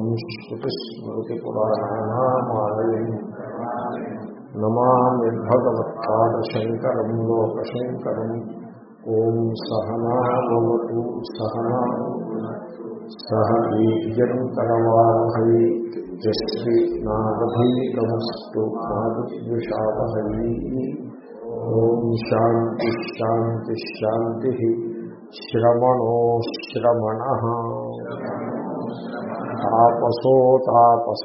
श्रुतिस्मृतिपुराणानामालयम् नमामि भगवत्पादशङ्करम् लोकशङ्करम् ॐ सहना भवतु, सहना। सह वीर्यम् करवावहै यस्विनावधीतमस्तु मातुद्विषावहै ॐ शान्तिश्शान्तिश्शान्तिः श्रवणो, श्रवणः। తాపసో తాపస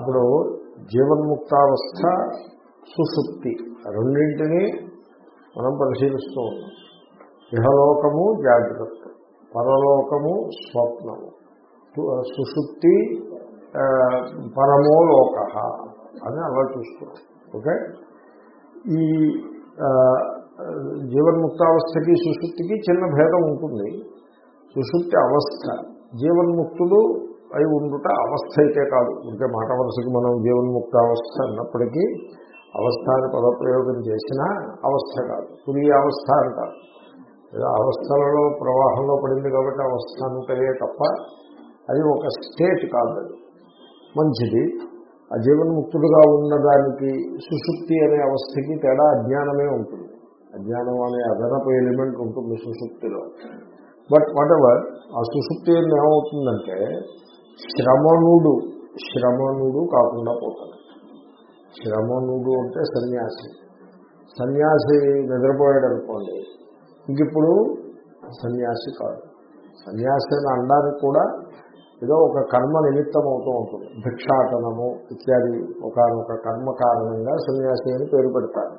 ఇప్పుడు జీవన్ముక్తావస్థ సుషుప్తి. రెండింటినీ మనం పరిశీలిస్తూ ఉన్నాం. ఇహలోకము జాగ్రత్త పరలోకము స్వప్నము. సుషుప్తి పరమోలోక అని అలా చూస్తున్నాం. ఓకే? ఈ జీవన్ముక్తావస్థకి సుశుప్తికి చిన్న భేదం ఉంటుంది. సుషుప్తి అవస్థ. జీవన్ముక్తుడు అయి ఉండుట అవస్థ అయితే కాదు. అంటే మాట వరుసకి మనం జీవన్ముక్త అవస్థ అన్నప్పటికీ అవస్థ అని పదప్రయోగం చేసినా అవస్థ కాదు. పులి అవస్థ అంటారు. అవస్థలలో ప్రవాహంలో పడింది కాబట్టి అవస్థ అంటాయే తప్ప అది ఒక స్టేట్ కాదు అది. మంచిది. ఆ జీవన్ముక్తుడుగా ఉన్నదానికి సుషుప్తి అనే అవస్థకి తేడా అజ్ఞానమే ఉంటుంది. అజ్ఞానం అనే అదనపు ఎలిమెంట్ ఉంటుంది సుషుప్తిలో బట్ వాట్ ఎవర్ ఆ సుషుప్తి ఏమవుతుందంటే శ్రమణుడు శ్రమణుడు కాకుండా పోతాడు. శ్రమణుడు అంటే సన్యాసి. సన్యాసి నిద్రపోయాడు అనుకోండి ఇంక ఇప్పుడు సన్యాసి కాదు. సన్యాసి అని అనడానికి కూడా ఏదో ఒక కర్మ నిమిత్తం అవుతూ ఉంటుంది. భిక్షాటనము ఇత్యాది ఒకనొక కర్మ కారణంగా సన్యాసి అని పేరు పెడతారు.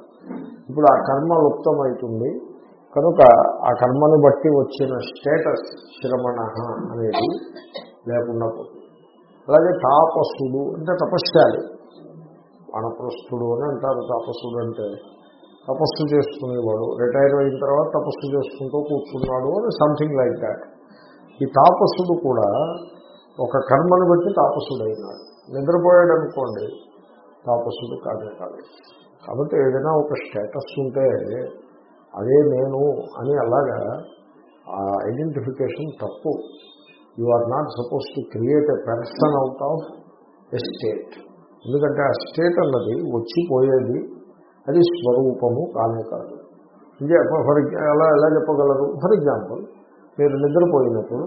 ఇప్పుడు ఆ కర్మ లుప్తమవుతుంది కనుక ఆ కర్మను బట్టి వచ్చిన స్టేటస్ శ్రమణ అనేది లేకుండా పోతుంది. అలాగే తాపస్సుడు అంటే తపస్యాలి అనప్రస్థుడు అని అంటారు తాపస్సుడు అంటే. తపస్సు చేసుకునేవాడు. రిటైర్ అయిన తర్వాత తపస్సు చేసుకుంటూ కూర్చున్నాడు అని సంథింగ్ లైక్ దాట్. ఈ తాపస్సుడు కూడా ఒక కర్మను బట్టి తాపస్సుడు అయినాడు నిద్రపోయాడు అనుకోండి తాపస్సుడు కాదే కాదు. కాబట్టి ఏదైనా ఒక స్టేటస్ ఉంటే అదే నేను అని అలాగా ఆ ఐడెంటిఫికేషన్ తప్పు. You are not suppose to create a person out of a state ఎందుకంటే ఆ స్టేట్ అన్నది వచ్చిపోయేది అది స్వరూపము కానే కాదు. ఇదే ఫర్ ఎలా ఎలా చెప్పగలరు? ఫర్ ఎగ్జాంపుల్ మీరు నిద్రపోయినప్పుడు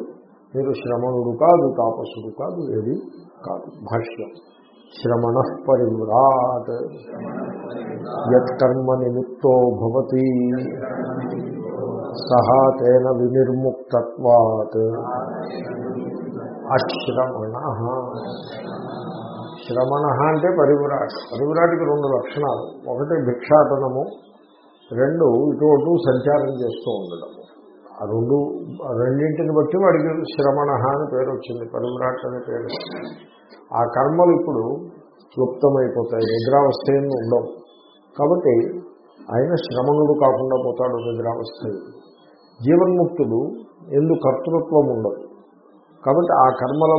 మీరు శ్రమణుడు కాదు తాపసుడు కాదు ఏది కాదు భాష్యం. శ్రమణ పరివ్రాట్ యత్కర్మ నిమిత్తో భవతి సహా తేన వినిర్ముక్తత్వాత్ అశ్రమణ శ్రమణ అంటే పరివిరాట్। పరివిరాటికి రెండు లక్షణాలు. ఒకటి భిక్షాటనము రెండు ఇటు అటు సంచారం చేస్తూ ఉండడము ఆ రెండు రెండింటిని బట్టి వాడికి శ్రమణ అని పేరు వచ్చింది. పరివిరాట్ అనే పేరు. ఆ కర్మలు ఇప్పుడు క్లుప్తమైపోతాయి నిద్రావస్థ ఉండవు. కాబట్టి ఆయన శ్రమణుడు కాకుండా పోతాడు నిద్రావస్థ. జీవన్ముక్తుడు ఎందు కర్తృత్వం ఉండదు. కాబట్టి ఆ కర్మల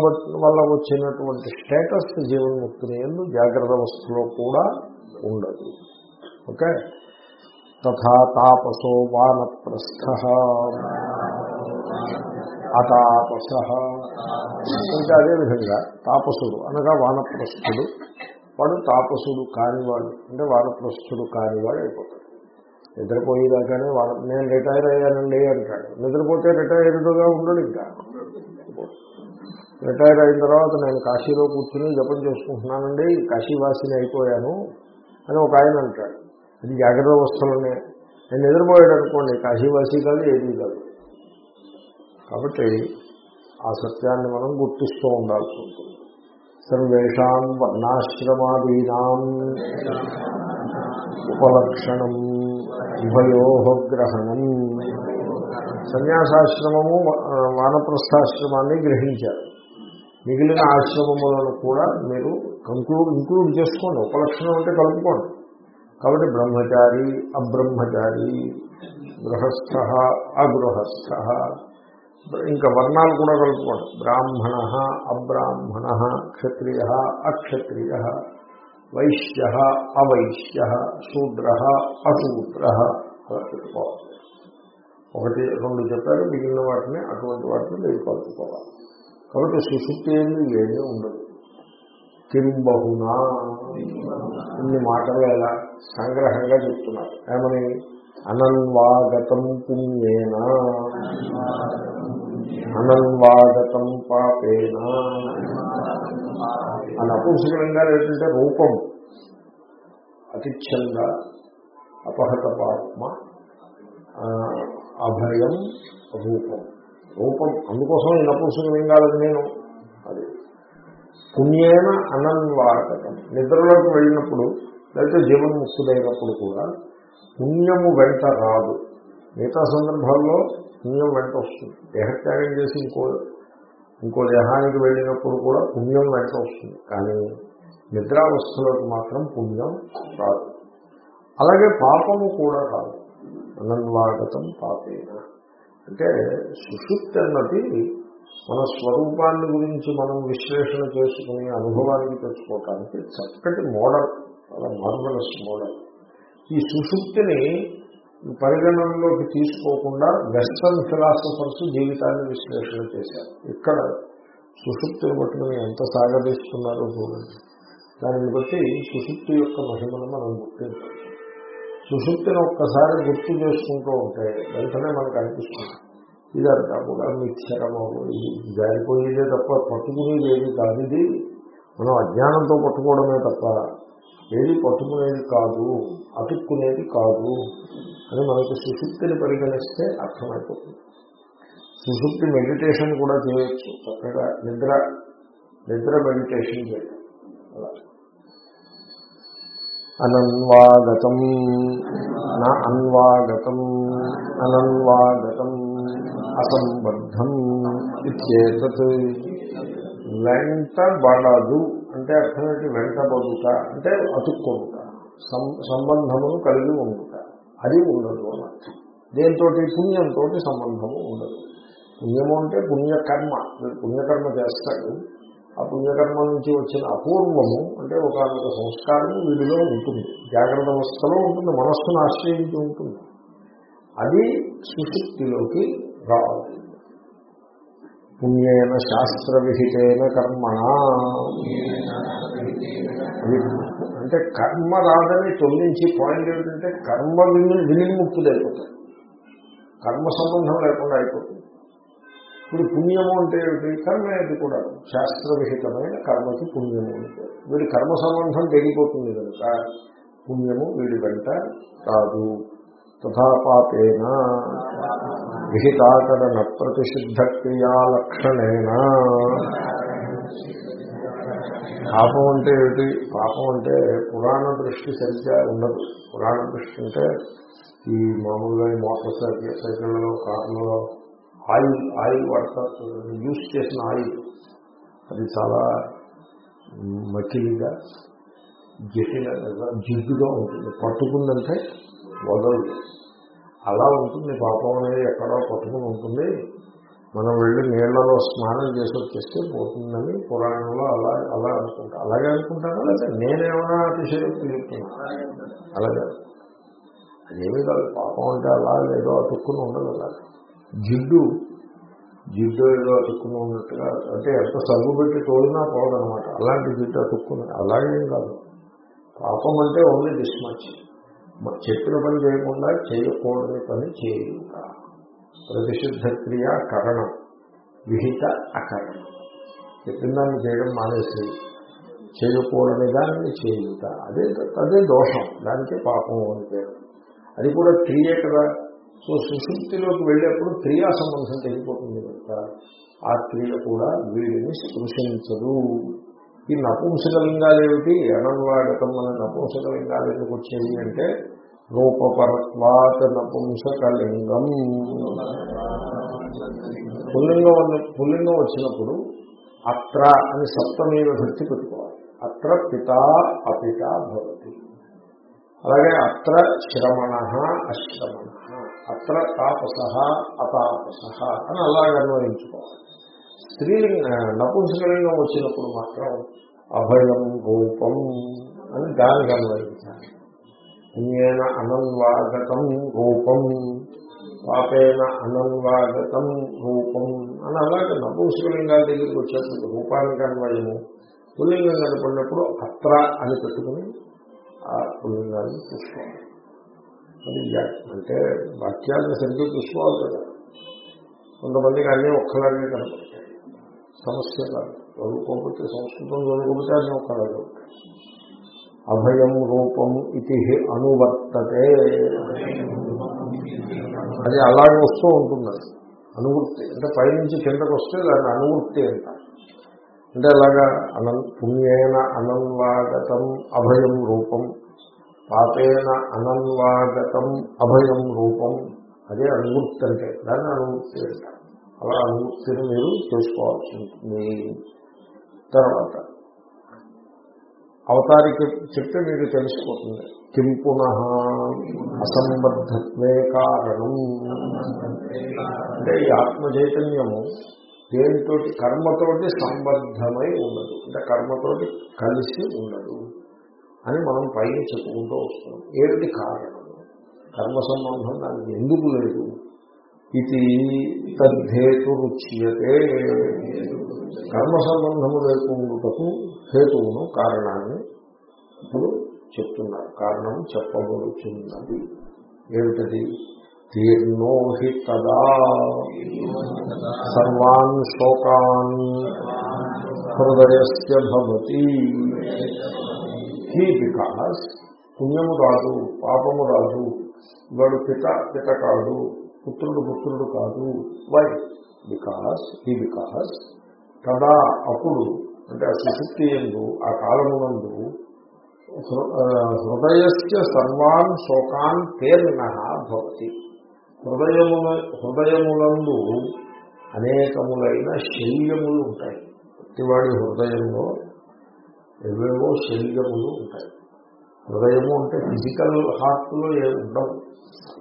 వల్ల వచ్చినటువంటి స్టేటస్ జీవన్ముక్తిని ఎందు జాగ్రత్త అవస్థలో కూడా ఉండదు. ఓకే? తథా తాపసో వానప్రస్థ. అతాపస. అంటే అదేవిధంగా తాపసుడు అనగా వానప్రస్థుడు. వాడు తాపసుడు కానివాడు అంటే వానప్రస్థుడు కానివాడు అయిపోతాడు. నిద్రపోయేదాకానే వాడు నేను రిటైర్ అయ్యానండి అంటాడు. నిద్రపోతే రిటైర్డ్గా ఉండడు ఇంకా. రిటైర్ అయిన తర్వాత నేను కాశీలో కూర్చుని జపం చేసుకుంటున్నానండి కాశీవాసిని అయిపోయాను అని ఒక ఆయన అంటాడు. అది జాగ్రత్త వస్తువులనే నేను నిద్రపోయాడు అనుకోండి కాశీవాసి కాదు ఏది కాదు. కాబట్టి ఆ సత్యాన్ని మనం గుర్తిస్తూ ఉండాల్సి ఉంటుంది. సర్వేషాం వర్ణాశ్రమాదీనాం ఉపలక్షణం ఉభయో గ్రహణం. సన్యాసాశ్రమము వానప్రస్థాశ్రమాన్ని గ్రహించారు. మిగిలిన ఆశ్రమములను కూడా మీరు కంక్లూడ్ ఇంక్లూడ్ చేసుకోండి. ఉపలక్షణం అంటే కలుపుకోండి. కాబట్టి బ్రహ్మచారి అబ్రహ్మచారి గృహస్థ అగృహస్థ. ఇంకా వర్ణాలు కూడా కలుపుకోండి బ్రాహ్మణ అబ్రాహ్మణ క్షత్రియ అక్షత్రియ వైశ్య అవైశ్య శూద్ర అశూద్ర అలా పెట్టుకోవాలి ఒకటి రెండు చెప్పారు మిగిలిన వాటిని అటువంటి వాటిని మీరు కలుపుకోవాలి. కాబట్టి సుశుద్ధి ఏమి ఏమీ ఉండదు. కింబహునా ఇన్ని మాటలు ఎలా సంగ్రహంగా చెప్తున్నారు. ఏమని? అనన్వాగతం పుణ్యేన. అనన్వాగతం పాపేన. అని అపుంసకరంగా ఏంటంటే రూపం. అతిచ్ఛంగా అపహత పాత్మ అభయం రూపం. రూపం అందుకోసం ఈ నపుంసకలింగాలని నేను అది. పుణ్యేన అనన్వాగతం నిద్రలోకి వెళ్ళినప్పుడు లేకపోతే జీవన్ముక్తులైనప్పుడు కూడా పుణ్యము వెంట రాదు. మిగతా సందర్భాల్లో పుణ్యం వెంట వస్తుంది. దేహత్యాగం చేసి ఇంకో ఇంకో దేహానికి వెళ్ళినప్పుడు కూడా పుణ్యం వెంట వస్తుంది. కానీ నిద్రావస్థలోకి మాత్రం పుణ్యం రాదు. అలాగే పాపము కూడా రాదు. అనన్వాగతం పాపేన. అంటే సుషుప్తి అన్నది మన స్వరూపాన్ని గురించి మనం విశ్లేషణ చేసుకుని అనుభవానికి తెచ్చుకోవటానికి చక్కటి మోడల్ చాలా మార్వలస్ మోడల్. ఈ సుషుప్తిని పరిగణనలోకి తీసుకోకుండా వెస్టర్న్ ఫిలాసఫర్స్ జీవితాన్ని విశ్లేషణ చేశారు. ఇక్కడ సుషుప్తిని పట్టుకుని ఎంత సాగదీస్తున్నారో చూడండి. దానిని బట్టి సుషుప్తి యొక్క మహిమను మనం గుర్తించాలి సుషుప్తిని ఒక్కసారి గుర్తు చేసుకుంటూ ఉంటే వెంటనే మనకు అనిపిస్తుంది. ఇదంతా కూడా మిథ్యరమో ఇది జారిపోయేదే తప్ప పట్టుకునేది ఏది కాదు ఇది. మనం అజ్ఞానంతో పట్టుకోవడమే తప్ప ఏది పట్టుకునేది కాదు అతుక్కునేది కాదు. అని మనకు సుశుక్తిని పరిగణిస్తే అర్థమైపోతుంది. సుశుక్తి మెడిటేషన్ కూడా చేయొచ్చు. చక్కగా నిద్ర నిద్ర మెడిటేషన్ చేయడం అనన్వాగతం నా అన్వాగతం అనన్వాగతం అసంబద్ధం ఇచ్చేతత్ వెంటబడదు అంటే అర్థం ఏంటి? వెంటబడుట అంటే అతుక్కుంట సంబంధమును కలిగి ఉండుట అది ఉండదు అని అర్థం. దేంతో పుణ్యంతో సంబంధము ఉండదు. పుణ్యము అంటే పుణ్యకర్మ. మీరు పుణ్యకర్మ చేస్తాడు ఆ పుణ్యకర్మ నుంచి వచ్చిన అపూర్వము అంటే ఒక సంస్కారం వీడిలో ఉంటుంది. జాగ్రత్త అవస్థలో ఉంటుంది. మనస్సును ఆశ్రయించి ఉంటుంది. అది సుశుక్తిలోకి రాదు పుణ్యేన శాస్త్ర విహితేన కర్మణ. అంటే కర్మ రాదని తొలగించి పాయింట్ ఏమిటంటే కర్మ విని వినిముక్తులైపోతాయి కర్మ సంబంధం లేకుండా అయిపోతుంది. ఇప్పుడు పుణ్యము అంటే ఏమిటి? కర్మ అది కూడా. శాస్త్రవిహితమైన కర్మకి పుణ్యము అంటే వీడి కర్మ సంబంధం తెగిపోతుంది కనుక పుణ్యము వీడి వెంట రాదు. తథాపాతేన విహితాకరణ ప్రతిషిద్ధ క్రియాలక్షణేన పాపం అంటే ఏమిటి? పాపం అంటే పురాణ దృష్టి సరిగ్గా ఉండదు. పురాణ దృష్టి అంటే ఈ మామూలుగా మోటార్ సైకిల్ సైకిళ్ళలో కార్లలో ఆయిల్ ఆయిల్ వాడతారు. యూస్ చేసిన ఆయిల్. అది చాలా మకిలిగా జటిలంగా జిడ్డుగా ఉంటుంది. పట్టుకుందంటే వదలదు. అలా ఉంటుంది. పాపం అనేది ఎక్కడో పట్టుకుని ఉంటుంది. మనం వెళ్ళి నీళ్ళలో స్నానం చేసి వచ్చేస్తే పోతుందని పురాణంలో అలా అలా అనుకుంటా. అలాగే అనుకుంటాను లేదా నేనేమన్నా అతిశయోక్తి చెప్తున్నా అలాగే. అదేమీ కాదు పాపం అంటే అలా ఏదో అతుక్కుని ఉండదు అలా. జిడ్డు జిడ్డు ఏదో అతుక్కుని ఉన్నట్టుగా అంటే ఎంత సగ్గు పెట్టి తోడినా పోదనమాట. అలాంటి జిడ్డు అతుక్కుని అలాగేం కాదు. పాపం అంటే ఓన్లీ డిస్మచ్ చెప్పిన పని చేయకుండా చేయకూడని పని చేయుట ప్రతిషిద్ధ క్రియ కరణం విహిత అకరణం. చెప్పిన దాన్ని చేయడం మానేసి చేయకూడని దాన్ని చేయుట. అదే అదే దోషం దానికే పాపం అని పేరు. అది కూడా క్రియే కదా. సో సుశుక్తిలోకి వెళ్ళేప్పుడు క్రియా సంబంధం తెగిపోతుంది కనుక ఆ క్రియ కూడా వీడిని స్పృశించదు. ఈ నపుంసకలింగాలు ఏమిటి అనంవాగతం అనే నపుంసకలింగాలు ఎందుకు వచ్చేవి అంటే రూపపరత్వాత నపుంసకలింగం పుల్లింగం అన్న పుల్లింగం వచ్చినప్పుడు అత్ర అని సప్తమీ విభక్తి పెట్టుకోవాలి. అత్ర పిత అపిత భవతి. అలాగే అత్ర శ్రమణ అశ్రమణ. అత్ర తాపస అతాపస అని అలాగే అన్వయించుకోవాలి. స్త్రీలింగ నపుంసకలింగం వచ్చినప్పుడు మాత్రం అభయం రూపం అని దానికి అన్వయించాలి. పుణ్యేన అనన్వాగతం రూపం. పాపేన అనన్వాగతం రూపం. అని అలాగే నపూంసకలింగాల దగ్గరికి వచ్చేప్పుడు రూపానికి అన్వయము పుల్లింగం కనపడినప్పుడు అత్ర అని పెట్టుకుని ఆ పుల్లింగాన్ని చూసుకోవాలి. అది అంటే వాక్యాలను సరిగ్గా చూసుకోవాలి కదా. కొంతమందికి అన్నీ ఒక్కలాగే కనపడతాయి. సమస్య కాదు. చదువుకోకపోతే సంస్కృతం చదువుకోకపోతే అన్నీ ఒక్కలాగే ఉంటాయి. అభయం రూపం ఇది అనువర్తతే. అది అలాగే వస్తూ ఉంటుంది అనువృత్తి. అంటే పైనుంచి కిందకు వస్తే దాన్ని అనువృత్తి అంటారు. అంటే అలాగా అనం పుణ్యేన అనన్వాగతం అభయం రూపం. పాపేన అనన్వాగతం అభయం రూపం. అదే అనువృత్తి అంటే దాన్ని అనువృత్తి అంటారు. అలా అనువృత్తిని మీరు చేసుకోవాల్సి ఉంటుంది. తర్వాత అవతారికి చెప్తే మీకు తెలిసిపోతుంది. కిం పునః అసంబద్ధత్వే కారణం. అంటే ఈ ఆత్మ చైతన్యము దేనితోటి కర్మతోటి సంబద్ధమై ఉండదు. అంటే కర్మతోటి కలిసి ఉండదు అని మనం పైన చెప్పుకుంటూ వస్తున్నాం. ఏమిటి కారణం? కర్మ సంబంధం దానికి ఎందుకు లేదు? ఇది తద్ధేతు రుచ్యతే కర్మ సంబంధము లేకుండాకు హేతువును కారణాన్ని ఇప్పుడు చెప్తున్నారు. కారణం చెప్పబడుతున్నది ఏమిటది? తీర్ణో హి కదా సర్వాన్ శోకాన్ హృదయస్య భవతి. హీ బికాస్ పుణ్యము రాదు పాపము రాదు. వాడు పిత పిత కాదు. పుత్రుడు పుత్రుడు కాదు. వై బికాస్ హీ బికాస్ కదా అప్పుడు అంటే ఆ సుశుక్తి ఎందు ఆ కాలమునందు హృదయస్య సర్వాన్ శోకాన్ తీర్ణ భవతి. హృదయముల హృదయములందు అనేకములైన శల్యములు ఉంటాయి. ప్రతివాడి హృదయంలో ఎవేవో శల్యములు ఉంటాయి. హృదయము అంటే ఫిజికల్ హార్ట్లో ఏ ఉండవు.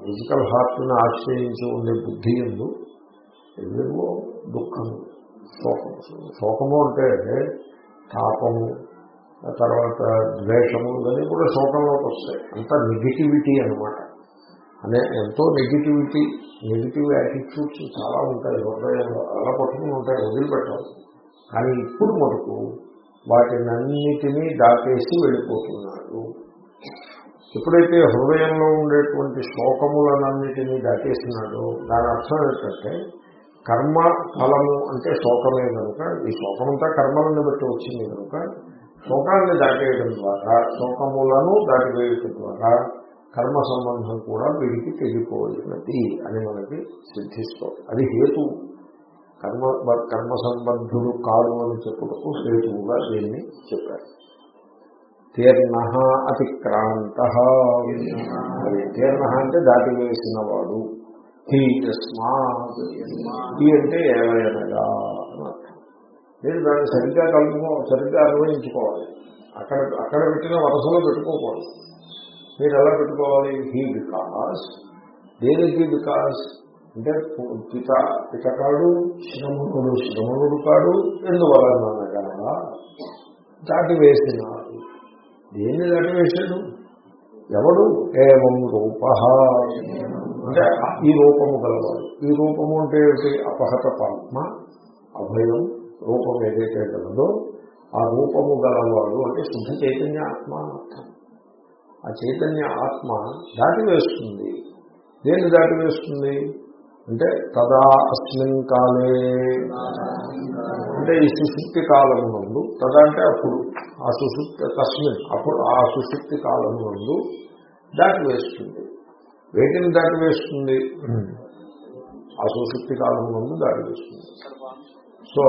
ఫిజికల్ హార్ట్ని ఆశ్రయించి ఉండే బుద్ధి ఎందు ఎవేవో దుఃఖము శోకము. శోకము అంటే తాపము తర్వాత ద్వేషము ఇవన్నీ కూడా శోకంలోకి వస్తాయి. అంతా నెగిటివిటీ అనమాట అనే ఎంతో నెగిటివిటీ నెగిటివ్ యాటిట్యూడ్స్ చాలా ఉంటాయి. హృదయంలో అలా పట్టుకుని ఉంటాయి వదిలిపెట్టాలి కానీ ఇప్పుడు మటుకు వాటినన్నిటినీ దాటేసి వెళ్ళిపోతున్నాడు ఎప్పుడైతే హృదయంలో ఉండేటువంటి శోకములనన్నిటినీ దాటేసినాడో దాని అర్థం ఏంటంటే కర్మ ఫలము అంటే శోకమే కనుక ఈ శోకమంతా కర్మలను బట్టి వచ్చింది కనుక శోకాన్ని దాటేయడం ద్వారా శోకములను దాటివేయటం ద్వారా కర్మ సంబంధం కూడా వీడికి తెగిపోయినది అని మనకి సిద్ధిస్తుంది. అది హేతు. కర్మ కర్మ సంబంధుడు కాదు అని చెప్పుటకు హేతువుగా దీన్ని చెప్పారు. తీర్ణ అతిక్రాంత. తీర్ణ అంటే దాటివేసిన వాడు హీ అంటే ఏవైనగా అని మీరు దాన్ని సరిగ్గా కలుపుకో సరిగ్గా అన్వయించుకోవాలి అక్కడ అక్కడ పెట్టిన వరసలో పెట్టుకోకూడదు. మీరు ఎలా పెట్టుకోవాలి? He because. దేనికి బికాస్? అంటే పిత పితకాడు శ్రమణుడు శ్రమణుడు కాడు ఎందువలన దాటి వేసినాడు దేన్ని దాటి వేశాడు ఎవడు? ఏమం రూప. అంటే ఈ రూపము గలవాడు. ఈ రూపము అంటే ఏమిటి? అపహత పాత్మ అభయం రూపం ఏదైతే గలదో ఆ రూపము గలవాడు అంటే శుద్ధ చైతన్య ఆత్మ అర్థం. ఆ చైతన్య ఆత్మ దాటివేస్తుంది. దేన్ని దాటివేస్తుంది? అంటే తదా అస్మిన్ కాలే. అంటే ఈ సుశుక్తి కాలమునందు తదా అంటే అప్పుడు ఆ సుశుక్తి తస్మిన్ అప్పుడు ఆ సుశుక్తి దాడి వేస్తుంది. వేటిని దాటి వేస్తుంది? ఆ సుశుక్తి దాడి వేస్తుంది. సో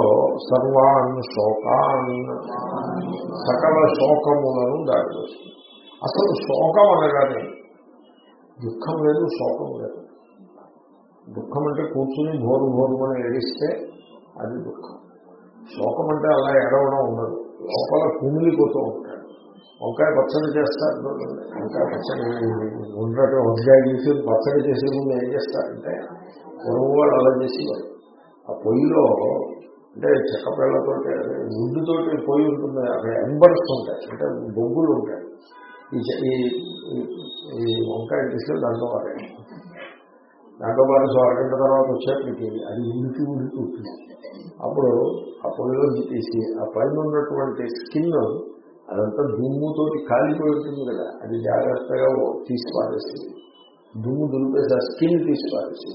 సర్వాన్ శోకాన్ సకల శోకములను దాటివేస్తుంది అసలు శోకం అనగానే దుఃఖం లేదు శోకం లేదు. దుఃఖం అంటే కూర్చుని భోరు భోరుమని ఏడిస్తే అది దుఃఖం. శోకం అంటే అలా ఏడవడం ఉండదు. లోపల కుమిలిపోతూ ఉంటాడు వంకాయ పచ్చడి చేస్తారు. వంకాయ పచ్చడి ఉండటం వంకాయ చేసి పచ్చడి చేసే ముందు ఏం చేస్తారంటే వాళ్ళు అలా చేసి ఆ పొయ్యిలో అంటే చెక్క పిల్లతోటి వుడ్డుతోటి పొయ్యి ఉంటుంది. అక్కడ ఎంబర్స్ ఉంటాయి అంటే బొగ్గులు ఉంటాయి. ఈ వంకాయ తీసుకెళ్ళి దాంట్లో పడేయండి దాంతో పాటు సో అరగంట తర్వాత వచ్చేప్పటికి అది ఉడికి ఉడికి ఉంటుంది అప్పుడు ఆ పొడిలోంచి తీసి ఆ పైన ఉన్నటువంటి స్కిన్ అదంతా దుమ్ముతోటి కాలిపోయి ఉంటుంది కదా. అది జాగ్రత్తగా తీసి పారేసి దుమ్ము దులిపేసి ఆ స్కిన్ తీసి పారేసి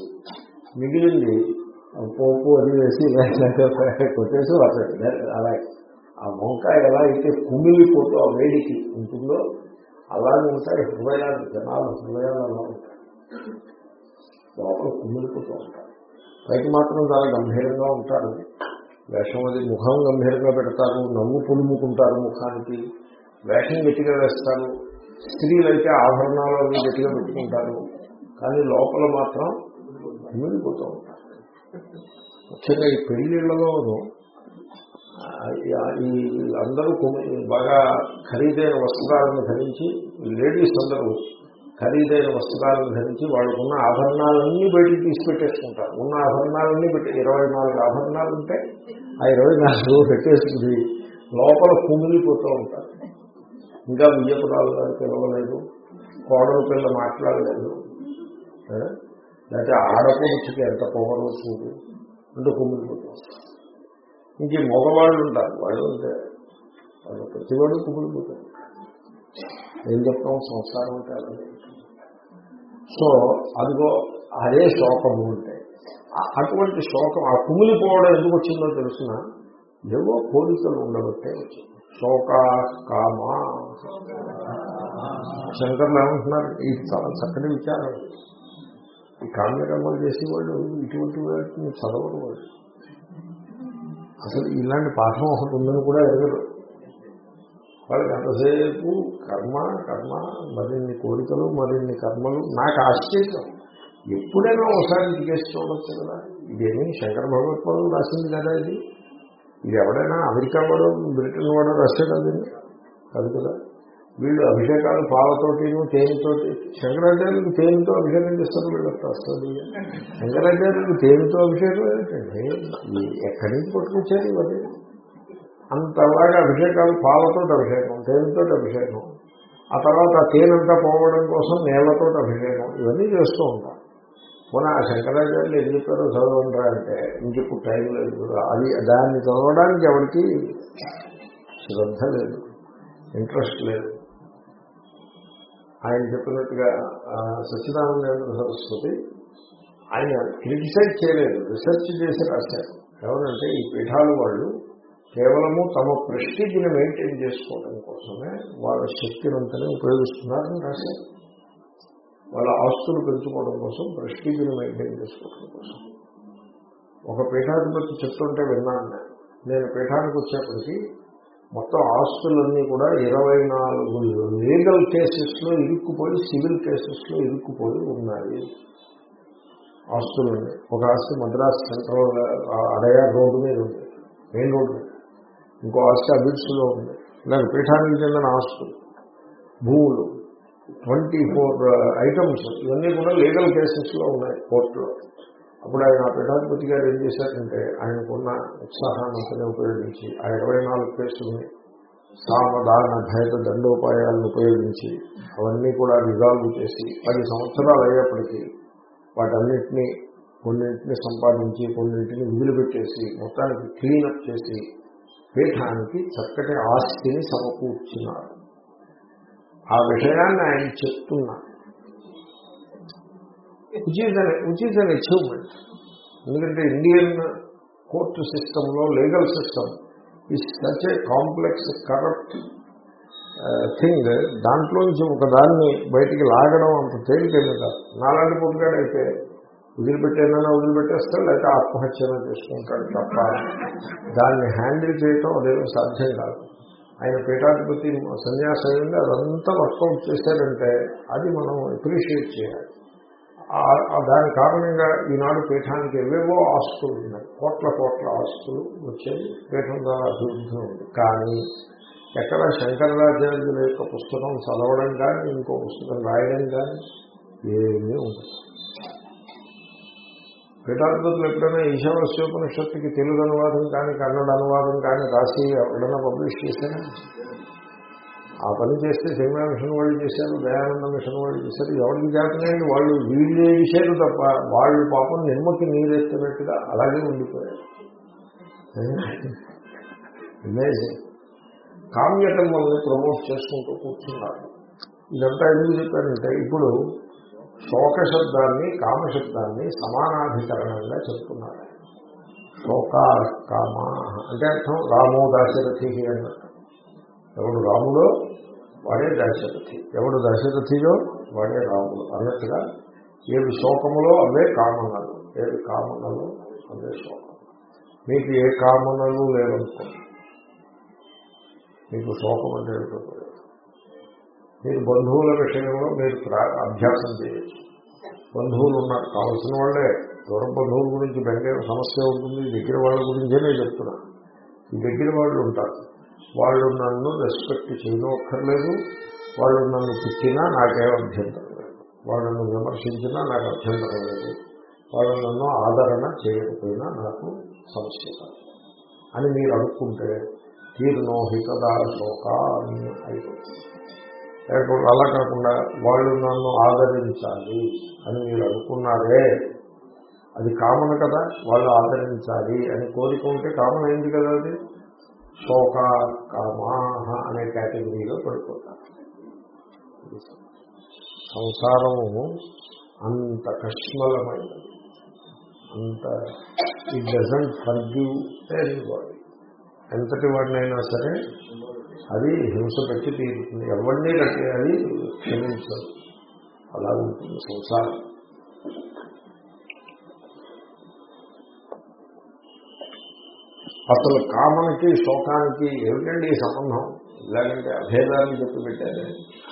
మిగిలింది పోపు అది వేసి కొట్టేసి వాడతాడు అలాగే ఆ వంకాయ ఎలా అయితే కుమిలిపోతూ ఆ వేడికి ఉంటుందో అలాగే ఉంటాయి హృదయాలు జనాలు హృదయాలు అలా ఉంటాయి. లోపల కుమిలిపోతూ ఉంటారు. పైకి మాత్రం చాలా గంభీరంగా ఉంటారు. వేషం అది ముఖం గంభీరంగా పెడతారు నవ్వు పులుముకుంటారు ముఖానికి. వేషం గట్టిగా వేస్తారు. స్త్రీలైతే ఆభరణాలు అవి గట్టిగా పెట్టుకుంటారు. కానీ లోపల మాత్రం కుమిలిపోతూ ఉంటారు. ముఖ్యంగా ఈ పెళ్ళిళ్ళలోనూ ఈ అందరూ బాగా ఖరీదైన వస్త్రాలను ధరించి లేడీస్ అందరూ ఖరీదైన వస్త్రాలను ధరించి వాళ్ళకున్న ఆభరణాలన్నీ బయటికి తీసి పెట్టేసుకుంటారు ఉన్న ఆభరణాలన్నీ పెట్టి ఇరవై నాలుగు ఆభరణాలు ఉంటే ఆ ఇరవై నాలుగు పెట్టేసుకుని లోపల కుమిలిపోతూ ఉంటారు. ఇంకా విజయపురాలు గారు పిలవలేదు కోడలు పిల్ల మాట్లాడలేదు. లేకపోతే ఆడపడుచుకి ఎంత పొగరో చూడు అంటే కుమిలిపోతూ ఇంక మగవాళ్ళు ఉంటారు. వాళ్ళు ఉంటే వాళ్ళు ప్రతివాడు కుమిలిపోతారు. ఏం చెప్తాం? సంస్కారం అంటే సో అదిగో అదే శోకము అంటే. అటువంటి శోకం ఆ కుమిలిపోవడం ఎందుకు వచ్చిందో తెలుసిన? ఏవో కోరికలు ఉండబట్టే వచ్చింది. శోక కామా. శంకర్లు ఏమంటున్నారు? ఇది చాలా చక్కటి విచారం. ఈ కామ్యకర్మలు చేసేవాళ్ళు ఇటువంటి వాటిని చదవరు వాళ్ళు. అసలు ఇలాంటి పాఠం ఒకటి ఉందని కూడా ఎరగరు వాళ్ళకి ఎంతసేపు కర్మ కర్మ మరిన్ని కోరికలు మరిన్ని కర్మలు నాకు ఆశ్చర్యం. ఎప్పుడైనా ఒకసారి ఇంటికేసి చూడవచ్చు కదా. ఇదేమీ శంకర భగవత్పాదు రాసింది కదా ఇది? ఇది ఎవడైనా అమెరికా వాడు బ్రిటన్ వాడు రాశాడు అది కాదు కదా. వీళ్ళు అభిషేకాలు పాలతోటి తేనెతోటి శంకరాచార్యులకు తేనెతో అభిషేకం చేస్తారు వీళ్ళు వస్తుంది శంకరాచార్యులకు తేనెతో అభిషేకం ఏంటండి ఎక్కడి నుంచి పట్టుకొచ్చారు ఇవన్నీ? అంతలాగా అభిషేకాలు పాలతో అభిషేకం తేనెతో అభిషేకం ఆ తర్వాత ఆ తేనంతా పోవడం కోసం నేలతో అభిషేకం ఇవన్నీ చేస్తూ ఉంటాం. పోనీ ఆ శంకరాచార్యులు ఏం చెప్పారో చదవండి అంటే ఇంకెప్పుడు టైం లేదు అది దాన్ని చదవడానికి ఎవరికి శ్రద్ధ లేదు ఇంట్రెస్ట్ లేదు. ఆయన చెప్పినట్టుగా సచ్చిదానందేంద్ర సరస్వతి ఆయన క్రిటిసైజ్ చేయలేదు రీసెర్చ్ చేసి రాశారు. ఎవరంటే ఈ పీఠాలు వాళ్ళు కేవలము తమ ప్రెస్టీజ్ని మెయింటైన్ చేసుకోవడం కోసమే వాళ్ళ శక్తినంతనే ఉపయోగిస్తున్నారని రాశారు. వాళ్ళ ఆస్తులు పెంచుకోవడం కోసం ప్రెస్టీజ్ని మెయింటైన్ చేసుకోవడం కోసం. ఒక పీఠాధిపతి చెప్తుంటే విన్నాను నేను. నేను పీఠానికి వచ్చేప్పటికి మొత్తం ఆస్తులన్నీ కూడా ఇరవై నాలుగు లీగల్ కేసెస్లో ఇరుక్కుపోయి సివిల్ కేసెస్లో ఇరుక్కుపోయి ఉన్నాయి. ఆస్తులన్నీ. ఒక ఆస్తి మద్రాస్ సెంట్రల్ అడయా రోడ్డు మీద ఉంది. మెయిన్ రోడ్డు మీద. ఇంకో ఆస్తి అబిడ్స్లో ఉంది. ఇలాగ పీఠానికి చెందిన ఆస్తులు భూములు ట్వంటీ ఫోర్ ఐటమ్స్ ఇవన్నీ కూడా లీగల్ కేసెస్లో ఉన్నాయి కోర్టులో. అప్పుడు ఆయన ఆ పీఠాధిపతి గారు ఏం చేశారంటే ఆయనకున్న ఉత్సాహాన్ని ఉపయోగించి ఆ ఇరవై నాలుగు కేసుల్ని సామధాన భేద దండోపాయాలను ఉపయోగించి అవన్నీ కూడా రిజాల్వ్ చేసి పది సంవత్సరాలు అయ్యేప్పటికీ వాటన్నిటినీ కొన్నింటిని సంపాదించి కొన్నింటిని వదిలిపెట్టేసి మొత్తానికి క్లీనప్ చేసి పీఠానికి చక్కటి ఆస్తిని సమకూర్చున్నారు. ఆ విషయాన్ని ఆయన చెప్తున్నారు. విచ్ ఈజ్ అన్ అచీవ్మెంట్ ఎందుకంటే ఇండియన్ కోర్టు సిస్టంలో లీగల్ సిస్టమ్ ఈ such a complex corrupt thing దాంట్లోంచి ఒక దాన్ని బయటికి లాగడం అంత తేలికేమి కాదు. నాలాంటి పుట్టుగాడైతే వదిలిపెట్టేనైనా వదిలిపెట్టేస్తాడు లేకపోతే ఆత్మహత్యన చేసుకుంటాడు తప్ప దాన్ని హ్యాండిల్ చేయటం అదేమో సాధ్యం కాదు. ఆయన పీఠాధిపతి సన్యాసం అదంతా వర్కౌట్ చేశారంటే అది మనం అప్రిషియేట్ చేయాలి. దాని కారణంగా ఈనాడు పీఠానికి ఏవేవో ఆస్తులు ఉన్నాయి. కోట్ల కోట్ల ఆస్తులు వచ్చేది పీఠం ద్వారా అభివృద్ధి ఉంది. కానీ ఎక్కడ శంకరాచార్యుల యొక్క పుస్తకం చదవడం కానీ ఇంకో పుస్తకం రాయడం కానీ ఏమీ ఉంటుంది పీఠాధిపతులు ఎప్పుడైనా ఈశావాస్యోపనిషత్తుకి తెలుగు అనువాదం కానీ కన్నడ అనువాదం కానీ రాసి ఎవరైనా పబ్లిష్ చేశారా? ఆ పని చేస్తే సినిమా మిషన్ వాళ్ళు చేశారు దయానంద మిషన్ వాళ్ళు చేశారు. ఎవరికి జాతకండి వాళ్ళు వీళ్ళు చేశారు తప్ప వాళ్ళు పాపం నిమ్మకి నీరేస్తున్నట్టుగా అలాగే ఉండిపోయారు. అమేజింగ్ ప్రమోట్ చేసుకుంటూ కూర్చున్నారు. ఇదంతా ఎందుకు చెప్పారంటే ఇప్పుడు శోక శబ్దాన్ని కామశబ్దాన్ని సమానాధికరణంగా చెప్తున్నారు. శోక కామ అంటే అర్థం రామో దాశరథి అన్నట్టు ఎవడు రాముడో వాడే దశరథి. ఎవడు దశరథిలో వాడే రాముడు. అన్నట్టుగా ఏవి శోకములో అవే కామనలు. ఏవి కామనలు అవే శోకం. మీకు ఏ కామనలు లేవనుకోండి మీకు శోకం అంటే ఏమిటో మీరు బంధువుల విషయంలో మీరు ప్రా- అభ్యాసం చేయొచ్చు. బంధువులు ఉన్నారు కావలసిన వాళ్ళే. దూరం బంధువుల గురించి బెంగే సమస్య ఉంటుంది. దగ్గర వాళ్ళ గురించే నేను చెప్తున్నా. ఈ దగ్గర వాళ్ళు ఉంటారు. వాళ్ళు నన్ను రెస్పెక్ట్ చేయనక్కర్లేదు వాళ్ళు నన్ను తిట్టినా నాకేం అభ్యంతరం లేదు. వాళ్ళు నన్ను విమర్శించినా నాకు అభ్యంతరం లేదు. వాళ్ళు నన్ను ఆదరణ చేయకపోయినా నాకు సమస్య కాదు. అని మీరు అనుకుంటే తీర్నోహితదా శోక అని అయిపోతుంది. అలా కాకుండా వాళ్ళు నన్ను ఆదరించాలి అని మీరు అనుకున్నారే అది కామన్ కదా వాళ్ళు ఆదరించాలి అని కోరిక ఉంటే కామన్ అయింది కదా అది? శోక కామాహ అనే కేటగిరీలో పడిపోతారు. సంసారము అంత కష్మలమైనది. అంత ఇట్ డజంట్ ఫర్గివ్ ఎనీబాడీ ఎంతటి వాడినైనా సరే అది హింస పెట్టి తీరుతుంది. ఎవరిని కట్టి అది క్షమించదు. అలా ఉంటుంది సంసారం. అసలు కామనకి శోకానికి ఏమిటండి సంబంధం? ఇలాగంటే అభేదాన్ని చెప్పి పెట్టారు.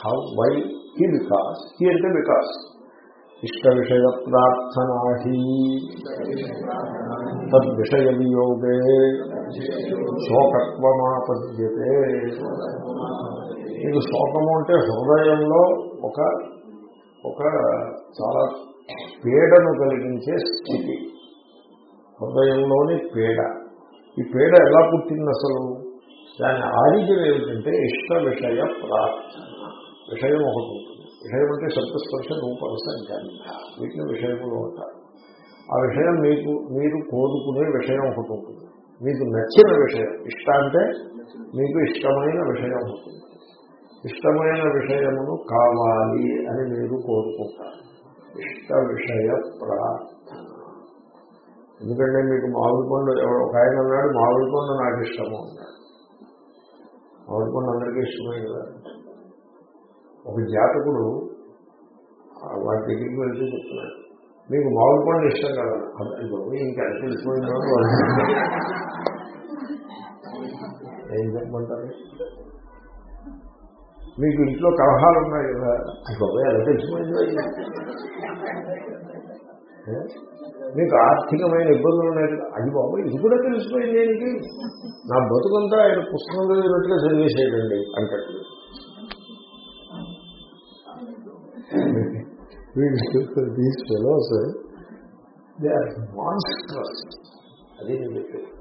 How why he because he అంటే వికాస్ ఇష్ట విషయ ప్రార్థనాహి తద్విషయ వియోగే శోకత్వమాపద్యతే. మీకు శోకము అంటే హృదయంలో ఒక ఒక చాలా పీడను కలిగించే స్థితి. హృదయంలోని పీడ. ఈ పీడ ఎలా పుట్టింది అసలు దాని ఆరిజిన్ ఏమిటంటే ఇష్ట విషయ ప్రార్థన విషయం ఒకటి. విషయం అంటే శబ్దస్పర్శ రూపరస గంధ వీటిని విషయములు ఉంటారు ఆ విషయం మీకు మీరు కోరుకునే విషయం ఒకటి ఉంటుంది. మీకు నచ్చిన విషయం ఇష్ట అంటే మీకు ఇష్టమైన విషయం ఉంటుంది. ఇష్టమైన విషయమును కావాలి అని మీరు కోరుకుంటారు. ఇష్ట విషయ ప్రార్థన. ఎందుకంటే మీకు మామిడి పండు ఎవరో ఒక ఆయన అన్నాడు మామిడి పండు నాకు ఇష్టము అన్నాడు. మామిడి పండు అందరికీ ఇష్టమే కదా. ఒక జాతకుడు ఆ దగ్గరికి వెళ్తే చెప్తున్నాడు మీకు మామిడి పండు ఇష్టం కదా? అయ్యో ఇంకా ఎంత ఏం చెప్పమంటారు? మీకు ఇంట్లో కలహాలు ఉన్నాయి కదా. బాబాయ్ ఎలా తెలిసిపోయిందో మీకు ఆర్థికమైన ఇబ్బందులు ఉన్నాయి అది బాబాయ్ ఇది కూడా తెలిసిపోయింది ఏంటి నా బతుకంతా ఆయన పుస్తకం చదివినట్టుగా చదివేసేయండి అంటాడు these fellows they are monstrous అది నేను చెప్పాను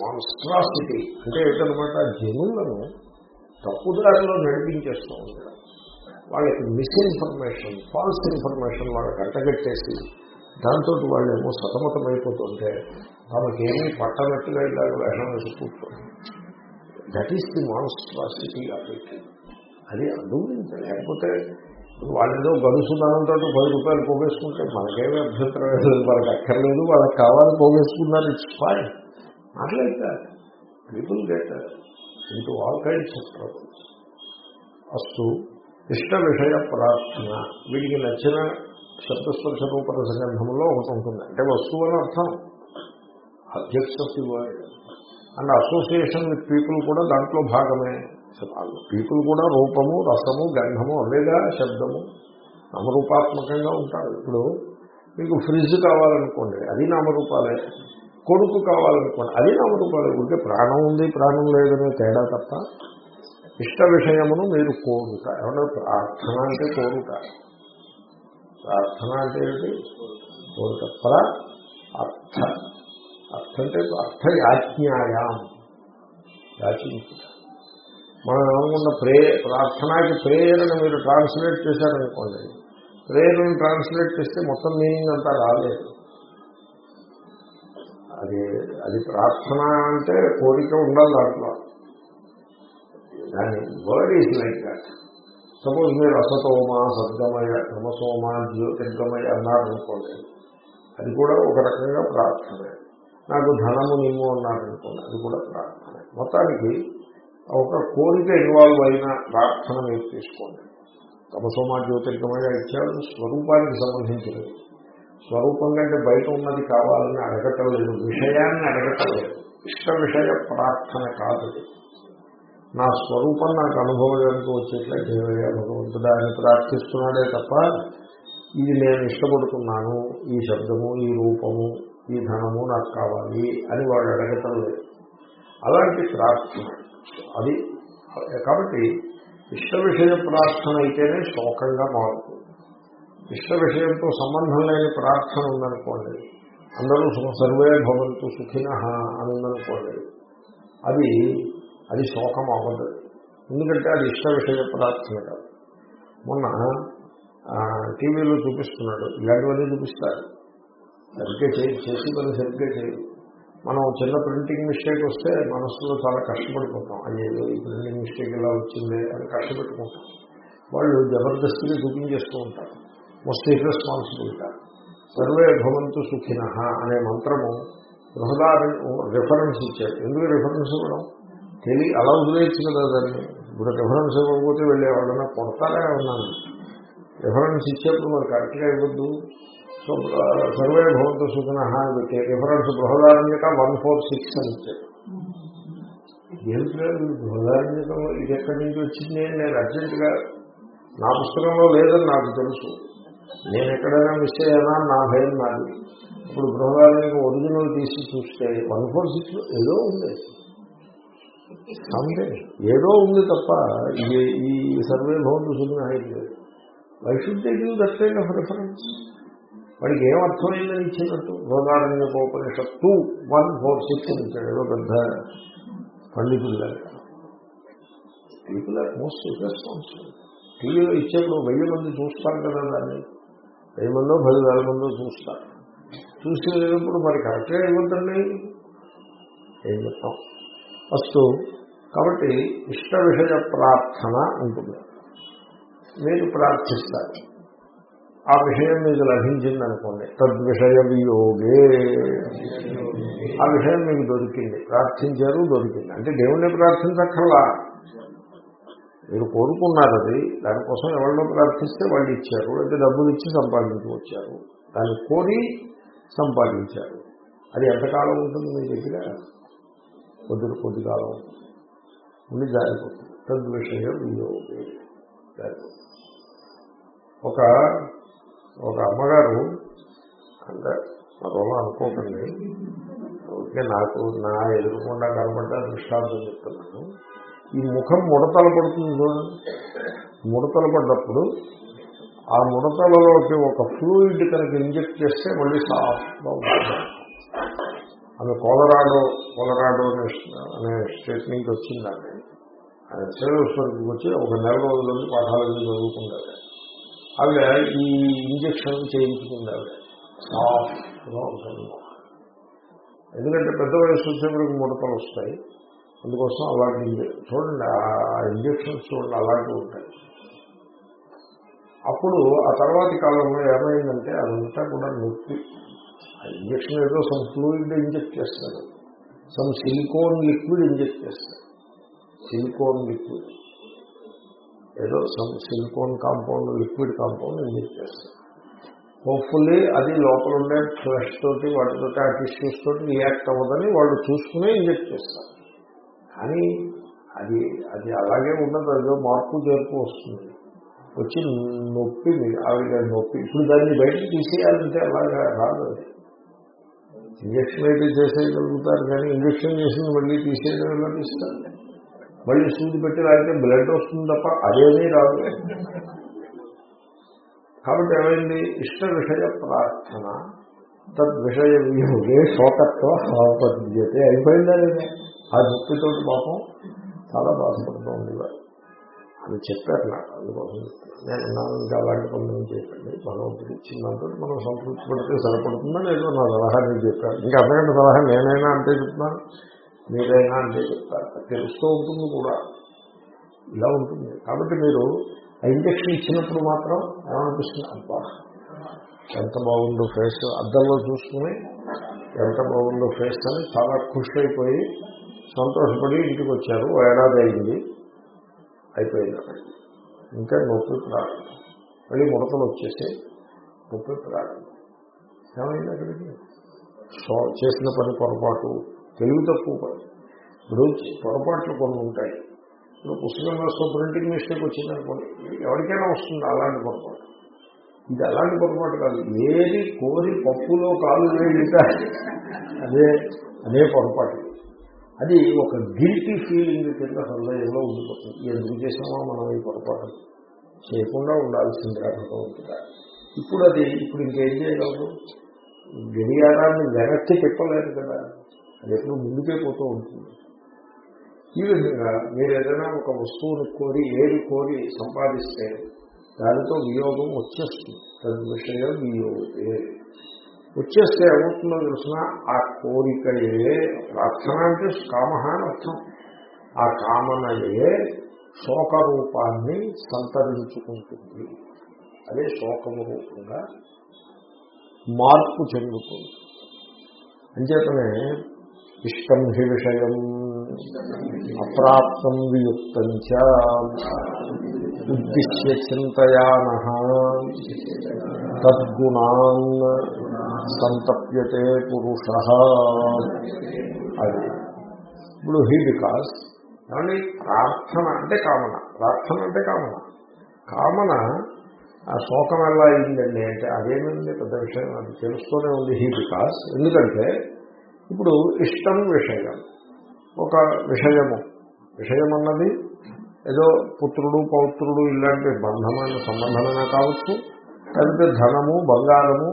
మాన్స్ట్రాసిటీ అంటే ఏంటనమాట జనులను తప్పుదారిలో నడిపించేస్తూ ఉంటాడు వాళ్ళకి మిస్ఇన్ఫర్మేషన్ ఫాల్స్ ఇన్ఫర్మేషన్ వాళ్ళకి అంటగట్టేసి దాంతో వాళ్ళేమో సతమతమైపోతుంటే తమకేమీ పట్టనట్టుగా ఇలాగ వేషం వేసి కూర్చోండి that is the monstrosity of అది అనుభవించాలి లేకపోతే వాళ్ళేదో వాళ్ళు గడుసుదానంతో పది రూపాయలు పోగేసుకుంటే మనకేమీ అభ్యంతరం లేదు. వాళ్ళకి అక్కర్లేదు. వాళ్ళకి కావాలి పోగేసుకున్నారు ఇట్స్ ఫైన్ అట్లయితే people get into all kinds of problems అస్సు ఇష్ట విషయ ప్రార్థన. వీడికి నచ్చిన శబ్దస్పర్శ రూప సంగంధంలో ఒకటి ఉంటుంది. అంటే వస్తువు అని అర్థం. Objects of the world and association with people కూడా దాంట్లో భాగమే. పీపుల్ కూడా రూపము రసము గంధము అవేగా శబ్దము. నామరూపాత్మకంగా ఉంటారు. ఇప్పుడు మీకు ఫ్రిడ్జ్ కావాలనుకోండి అది నామరూపాలే. కొడుకు కావాలనుకోండి అది నామరూపాలే. ఉంటే ప్రాణం ఉంది ప్రాణం లేదనే తేడా తప్ప ఇష్ట విషయమును మీరు కోరుట. ఏమన్నా ప్రార్థన అంటే కోరుట. ప్రార్థన అంటే ఏంటి? కోరుట. ప్ర అర్థ. అర్థ అంటే అర్థ యాజ్ఞాయాం యాచించుట. మనం ఏమనుకున్న ప్రే ప్రార్థనకి ప్రేయర్ని మీరు ట్రాన్స్లేట్ చేశారనుకోండి ప్రేయర్ని ట్రాన్స్లేట్ చేస్తే మొత్తం మీనింగ్ అంతా రాలేదు. అది అది ప్రార్థన అంటే కోరిక ఉండాలి దాంట్లో. దాని word is like that suppose మీరు అసతోమ సద్గమయ నమసోమ జ్యోతిర్గమయ అన్నారనుకోండి అది కూడా ఒక రకంగా ప్రార్థనే. నాకు ధనము నిమ్ము అన్నారనుకోండి అది కూడా ప్రార్థనే. మొత్తానికి ఒక కోరిక ఇన్వాల్వ్ అయిన ప్రార్థన మీరు తీసుకోండి. తమసోమా జ్యోతిర్గమయ ఇచ్చాడు స్వరూపానికి సంబంధించినది. స్వరూపం కంటే బయట ఉన్నది కావాలని అడగటం లేదు విషయాన్ని అడగటం లేదు ఇష్ట విషయ ప్రార్థన కాదు నా స్వరూపం నాకు అనుభవానికి వచ్చేట్లే దేవయ్య భగవంతుడు ఆయన ప్రార్థిస్తున్నాడే తప్ప ఇది నేను ఇష్టపడుతున్నాను ఈ శబ్దము ఈ రూపము ఈ ధనము నాకు కావాలి అని వాడు అడగటం లేదు. అలాంటి ప్రార్థన అది కాబట్టి ఇష్ట విషయ ప్రార్థన అయితేనే శోకంగా మారుతుంది. ఇష్ట విషయంతో సంబంధం లేని ప్రార్థన ఉందనుకోండి అందరూ సర్వే భవంతు సుఖిన అని ఉందనుకోండి అది అది శోకం అవ్వదు. ఎందుకంటే అది ఇష్ట విషయ ప్రార్థన కాదు. మొన్న టీవీలో చూపిస్తున్నాడు ఇలాంటివన్నీ చూపిస్తారు. సరిగ్గా చేయి చేసి పని సరిగ్గా చేయదు మనం చిన్న ప్రింటింగ్ మిస్టేక్ వస్తే మనసులో చాలా కష్టపడిపోతాం. అయ్యేదో ఈ ప్రింటింగ్ మిస్టేక్ ఇలా వచ్చింది అని కష్టపెట్టుకుంటాం. వాళ్ళు జబర్దస్తిగా చూపించేస్తూ ఉంటారు. మోస్ట్ ఇర్రెస్పాన్సిబిలిటీ సర్వే భవంతు సుఖిన అనే మంత్రము బృహదారి రిఫరెన్స్ ఇచ్చారు. ఎందుకు రిఫరెన్స్ ఇవ్వడం? తెలియ అలా వదిలేయచ్చు కదా దాన్ని. ఇప్పుడు రిఫరెన్స్ ఇవ్వకపోతే వెళ్ళేవాళ్ళన్నా కొడతారా ఉన్నాను. రిఫరెన్స్ ఇచ్చేప్పుడు మరి కరెక్ట్గా ఇవ్వద్దు. సో సర్వే భవంతు సూచన అని పెట్టి reference Brihadaranyaka one four six అని ఇచ్చారు ఏమిటో బృహదారణ్యకంలో ఇది ఎక్కడి నుంచి వచ్చింది అని నేను అర్జెంటుగా నా పుస్తకంలో లేదని నాకు తెలుసు. నేను ఎక్కడైనా మిస్ అయ్యానా? నా భయం నాది. ఇప్పుడు బృహదారణ్యం ఒరిజినల్ తీసి చూస్తే వన్ ఫోర్ సిక్స్ ఏదో ఉంది. ఏదో ఉంది తప్ప ఇది ఈ సర్వే భవంతు సుఖిన అయితే why should they give that kind of reference వాడికి ఏం అర్థమైందని ఇచ్చినట్టు బృహదారణ్యోపనిషత్తు వన్ ఫోర్ సిక్స్ అని ఇచ్చాడు ఏదో పెద్ద పండితులు పీపుల్ ఆర్ మోస్ట్ రెస్పాన్సిబుల్ టీవీలో ఇచ్చేప్పుడు వెయ్యి మంది చూస్తారు కదా దాన్ని. వెయ్యి మందో పదివేల మందో చూస్తారు. చూసేటప్పుడు మరి కరెక్ట్గా ఇవ్వద్దండి ఏం చెప్తాం? ఫస్ట్ కాబట్టి ఇష్ట విషయ ప్రార్థన ఉంటుంది. మీరు ప్రార్థిస్తారు. ఆ విషయం మీకు లభించింది అనుకోండి తద్విషయ వియోగే ఆ విషయం మీకు దొరికింది. ప్రార్థించారు దొరికింది. అంటే దేవుణ్ణి ప్రార్థించక్కర్లా. మీరు కోరుకున్నారు అది. దానికోసం ఎవరిలో ప్రార్థిస్తే వాళ్ళు ఇచ్చారు అయితే డబ్బులు ఇచ్చి సంపాదించుకొచ్చారు దాన్ని కోరి సంపాదించారు. అది ఎంతకాలం ఉంటుంది మీ దగ్గర? కొద్ది కొద్ది కాలం ఉంటుంది. ఉండి జారిపోతుంది. తద్విషయ వియోగే జారిపోతుంది. ఒక ఒక అమ్మగారు అంటే మరోలా అనుకోకండి. ఓకే నాకు నా ఎదురుకుండా కనబడ్డ దృష్టాంతం చెప్తున్నాను. ఈ ముఖం ముడతలు పడుతుంది చూడండి. ముడతలు పడ్డప్పుడు ఆ ముడతలలోకి ఒక ఫ్లూయిడ్ కనుక ఇంజెక్ట్ చేస్తే మళ్ళీ సాఫ్ట్గా ఉంటుంది. ఆమె కోలరాడో కోలరాడో అనే స్టేట్ నుంచి వచ్చిందండి. ఆయన సేవేశ్వరికి వచ్చి ఒక నెల రోజుల నుంచి పాఠాలు చదువుకుంటారు. ఆవిడ ఈ ఇంజక్షన్ చేయించుకుంది ఆవిడ. సాఫ్ట్గా ఉంటుంది. ఎందుకంటే పెద్ద వయసు వచ్చేప్పటికి ముడతలు వస్తాయి. అందుకోసం అలాంటి చూడండి ఆ ఇంజక్షన్స్ చూడండి అలాంటివి ఉంటాయి. అప్పుడు ఆ తర్వాతి కాలంలో ఏమైందంటే అదంతా కూడా నొప్పి. ఆ ఇంజక్షన్ ఏదో సమ్ ఫ్లూయిడ్ ఇంజెక్ట్ చేస్తారు సమ్ సిలికోన్ లిక్విడ్ ఇంజెక్ట్ చేస్తారు సిలికోన్ లిక్విడ్ ఏదో some silicone compound liquid compound inject చేస్తారు. హోప్ఫుల్లీ అది లోపల ఉండే ఫ్లష్ తోటి వాటితో ఆ టిష్యూస్ తోటి రియాక్ట్ అవ్వదని వాళ్ళు చూసుకునే ఇంజెక్ట్ చేస్తారు. కానీ అది అది అలాగే ఉండదు అదో మార్పు చేర్పు వస్తుంది. వచ్చి నొప్పి ఆవిడ నొప్పి ఇప్పుడు దాన్ని బయటకు తీసేయాలంటే అలాగా రాదు అది. ఇంజక్షన్ అయితే చేసేయగలుగుతారు కానీ ఇంజక్షన్ చేసింది మళ్ళీ తీసేయడం ఎలా తీస్తారు? మళ్ళీ సూది పెట్టి లాగితే బ్లడ్ వస్తుంది తప్ప అదేమీ రాదు. కాబట్టి ఏమైంది? ఇష్ట విషయ ప్రార్థన. తద్విషయ వియోగే శోకత్వ ఆపద్యతే అయిపోయిందా లేదా? ఆ నొప్పితోటి పాపం చాలా బాధపడుతూ ఉండేవారు అని చెప్పారు నాకు అందుకోసం. నేను ఇంకా అలాంటి పనులు ఏం చేయకండి. భగవంతుడు ఇచ్చిందంటే మనం సంతృప్తి పడితే సరిపడుతుందా లేదో నా సలహా నేను చెప్పాను. ఇంకా అంతకంటే సలహా నేనైనా అంటే చెప్తున్నాను. మీరైనా అంటే చెప్తారు. తెలుస్తూ ఉంటుంది కూడా. ఇలా ఉంటుంది. కాబట్టి మీరు ఆ ఇంజక్షన్ ఇచ్చినప్పుడు మాత్రం ఏమనిపిస్తుంది? అబ్బా ఎంత బాగుందో ఫేస్ అద్దంలో చూసుకుని ఎంత బాగుందో ఫేస్ అని చాలా ఖుషి అయిపోయి సంతోషపడి ఇంటికి వచ్చారు. ఏడాది అయింది. అయిపోయింది. ఇంకా నొప్పి ప్రారంభం మళ్ళీ ముడతలు వచ్చేసి నొప్పి ప్రారంభం ఏమైంది అక్కడికి? సో చేసిన పని పొరపాటు. తెలివి తక్కువ పని ఇప్పుడు పొరపాట్లు కొన్ని ఉంటాయి. ఇప్పుడు పుస్తకం రాస్తూ ప్రింటింగ్ మిస్టేక్ వచ్చిందనుకోండి ఎవరికైనా వస్తుంది అలాంటి పొరపాటు. ఇది అలాంటి పొరపాటు కాదు. ఏది కోరి పప్పులో కాలు వేయట అదే అదే పొరపాటు. అది ఒక గిల్టీ ఫీలింగ్ కింద హృదయంలో ఉండిపోతుంది. ఎందుకు చేసామో మనం ఈ పొరపాటు చేయకుండా ఉండాల్సింది భగవంతుడా ఇప్పుడు అది ఇప్పుడు ఇంకేం చేయగలరు? గడియారాన్ని వెనక్కి తిప్పలేదు కదా. అది ఎప్పుడు ముందుకే పోతూ ఉంటుంది. ఈ విధంగా మీరు ఏదైనా ఒక వస్తువుని కోరి ఏది కోరి సంపాదిస్తే దానితో వియోగం వచ్చేస్తుంది. తన విషయం వియోగే. వచ్చేస్తే ఏమవుతుందో తెలిసిన ఆ కోరికయే ప్రార్థన అంటే కామ అని అర్థం. ఆ కామనయే శోక రూపాన్ని సంతరించుకుంటుంది. అదే శోకము రూపంగా మార్పు చెందుతుంది. అంచేతనే ఇష్టం హి విషయం అప్రాప్తం వియుక్తం ఉద్దిశ్య చింతయాన తద్గుణాన్ సంతప్యతే పురుష. అది. ఇప్పుడు హీ బికాస్ ఏమండి? ప్రార్థన అంటే కామన. ప్రార్థన అంటే కామన. కామన ఆ శోకం ఎలా అయిందండి అంటే అదేమింది? పెద్ద విషయం అది తెలుస్తూనే ఉంది హీ బికాస్ ఎందుకంటే ఇప్పుడు ఇష్టం విషయం. ఒక విషయము. విషయం అన్నది ఏదో పుత్రుడు పౌత్రుడు ఇలాంటి బంధమైన సంబంధమైనా కావచ్చు లేకపోతే ధనము బంగారము